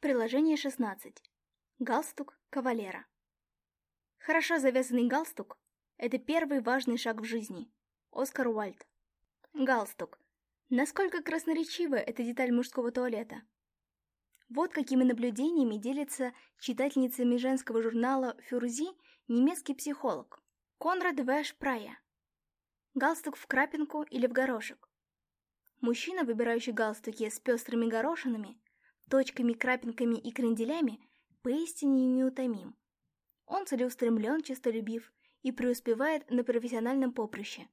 Приложение 16. Галстук кавалера. Хорошо завязанный галстук – это первый важный шаг в жизни. Оскар Уальд. Галстук. Насколько красноречива эта деталь мужского туалета? Вот какими наблюдениями делится читательницами женского журнала «Фюрзи» немецкий психолог Конрад В. Шпрая. Галстук в крапинку или в горошек. Мужчина, выбирающий галстуки с пестрыми горошинами, точками, крапинками и кренделями поистине неутомим. Он целеустремлен, честолюбив и преуспевает на профессиональном поприще.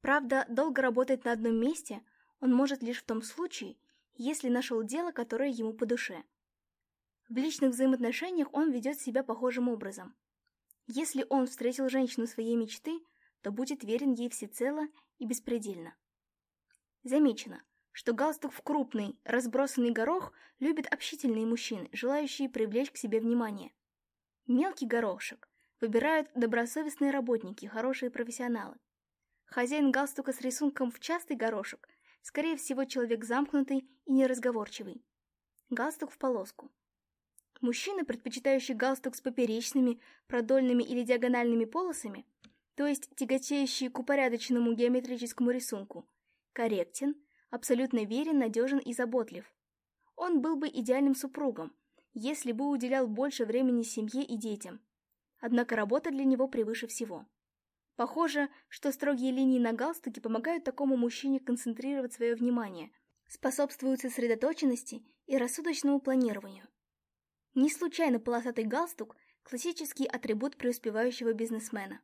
Правда, долго работать на одном месте он может лишь в том случае, если нашел дело, которое ему по душе. В личных взаимоотношениях он ведет себя похожим образом. Если он встретил женщину своей мечты, то будет верен ей всецело и беспредельно. Замечено, что галстук в крупный, разбросанный горох любят общительные мужчины, желающие привлечь к себе внимание. Мелкий горошек выбирают добросовестные работники, хорошие профессионалы. Хозяин галстука с рисунком в частый горошек, скорее всего, человек замкнутый и неразговорчивый. Галстук в полоску. Мужчина, предпочитающий галстук с поперечными, продольными или диагональными полосами, то есть тяготеющий к упорядоченному геометрическому рисунку, корректен – абсолютно верен, надежен и заботлив. Он был бы идеальным супругом, если бы уделял больше времени семье и детям. Однако работа для него превыше всего. Похоже, что строгие линии на галстуке помогают такому мужчине концентрировать свое внимание, способствуют сосредоточенности и рассудочному планированию. Не случайно полосатый галстук – классический атрибут преуспевающего бизнесмена.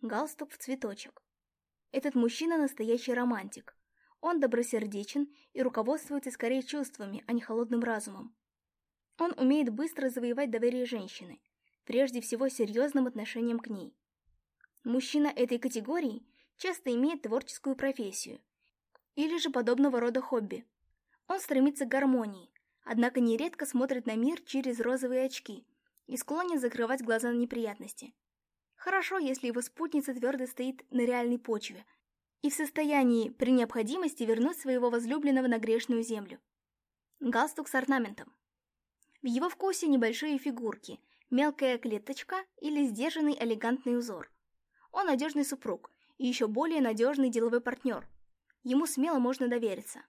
Галстук в цветочек. Этот мужчина – настоящий романтик – он добросердечен и руководствуется скорее чувствами, а не холодным разумом. Он умеет быстро завоевать доверие женщины, прежде всего серьезным отношением к ней. Мужчина этой категории часто имеет творческую профессию или же подобного рода хобби. Он стремится к гармонии, однако нередко смотрит на мир через розовые очки и склонен закрывать глаза на неприятности. Хорошо, если его спутница твердо стоит на реальной почве – и в состоянии при необходимости вернуть своего возлюбленного на грешную землю. Галстук с орнаментом. В его вкусе небольшие фигурки, мелкая клеточка или сдержанный элегантный узор. Он надежный супруг и еще более надежный деловой партнер. Ему смело можно довериться.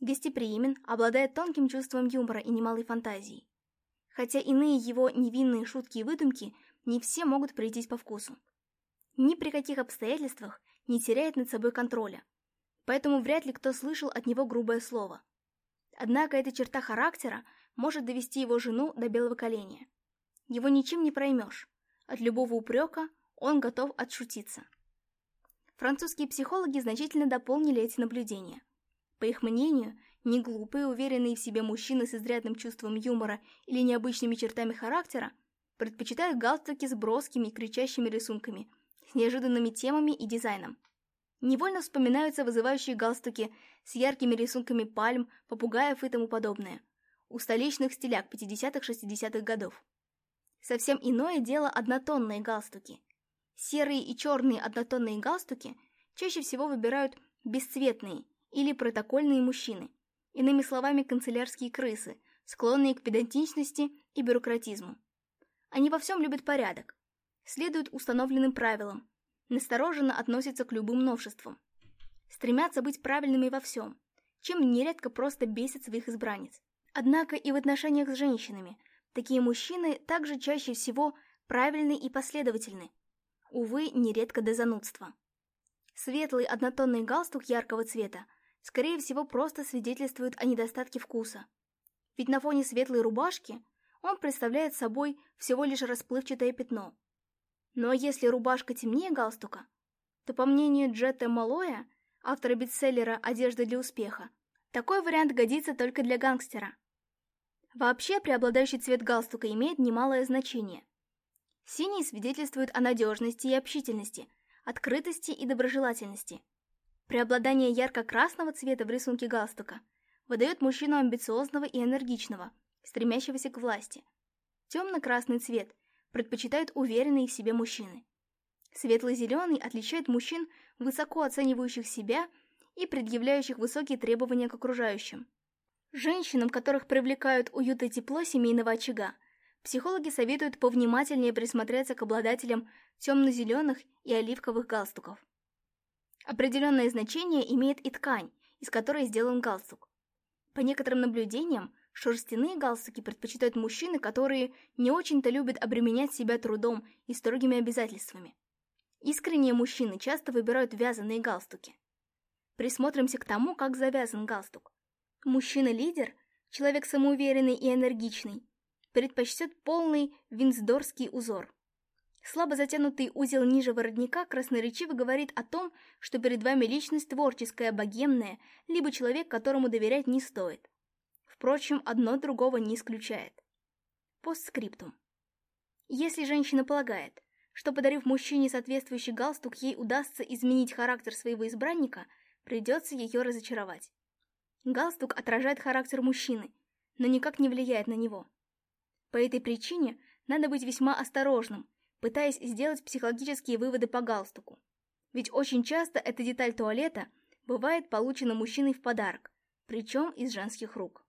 Гостеприимен, обладает тонким чувством юмора и немалой фантазией. Хотя иные его невинные шутки и выдумки не все могут прийтись по вкусу. Ни при каких обстоятельствах не теряет над собой контроля, поэтому вряд ли кто слышал от него грубое слово. Однако эта черта характера может довести его жену до белого коленя. Его ничем не проймешь, от любого упрека он готов отшутиться. Французские психологи значительно дополнили эти наблюдения. По их мнению, неглупые, уверенные в себе мужчины с изрядным чувством юмора или необычными чертами характера предпочитают галстуки с броскими и кричащими рисунками – с неожиданными темами и дизайном. Невольно вспоминаются вызывающие галстуки с яркими рисунками пальм, попугаев и тому подобное. У столичных стиляк 50-60-х годов. Совсем иное дело однотонные галстуки. Серые и черные однотонные галстуки чаще всего выбирают бесцветные или протокольные мужчины, иными словами канцелярские крысы, склонные к педантичности и бюрократизму. Они во всем любят порядок, следуют установленным правилам, настороженно относятся к любым новшествам, стремятся быть правильными во всем, чем нередко просто бесит своих избранниц. Однако и в отношениях с женщинами такие мужчины также чаще всего правильны и последовательны, увы, нередко до занудства. Светлый однотонный галстук яркого цвета, скорее всего, просто свидетельствует о недостатке вкуса. Ведь на фоне светлой рубашки он представляет собой всего лишь расплывчатое пятно – но если рубашка темнее галстука, то, по мнению Джета Малоя, автора бестселлера «Одежда для успеха», такой вариант годится только для гангстера. Вообще, преобладающий цвет галстука имеет немалое значение. Синий свидетельствует о надежности и общительности, открытости и доброжелательности. Преобладание ярко-красного цвета в рисунке галстука выдает мужчину амбициозного и энергичного, стремящегося к власти. Темно-красный цвет предпочитают уверенные в себе мужчины. Светло-зеленый отличает мужчин, высоко оценивающих себя и предъявляющих высокие требования к окружающим. Женщинам, которых привлекают уют и тепло семейного очага, психологи советуют повнимательнее присмотреться к обладателям темно-зеленых и оливковых галстуков. Определенное значение имеет и ткань, из которой сделан галстук. По некоторым наблюдениям, Шерстяные галстуки предпочитают мужчины, которые не очень-то любят обременять себя трудом и строгими обязательствами. Искренние мужчины часто выбирают вязаные галстуки. Присмотримся к тому, как завязан галстук. Мужчина-лидер, человек самоуверенный и энергичный, предпочтет полный винздорский узор. Слабо затянутый узел ниже воротника красноречиво говорит о том, что перед вами личность творческая, богемная, либо человек, которому доверять не стоит. Впрочем, одно другого не исключает. Постскриптум. Если женщина полагает, что, подарив мужчине соответствующий галстук, ей удастся изменить характер своего избранника, придется ее разочаровать. Галстук отражает характер мужчины, но никак не влияет на него. По этой причине надо быть весьма осторожным, пытаясь сделать психологические выводы по галстуку. Ведь очень часто эта деталь туалета бывает получена мужчиной в подарок, причем из женских рук.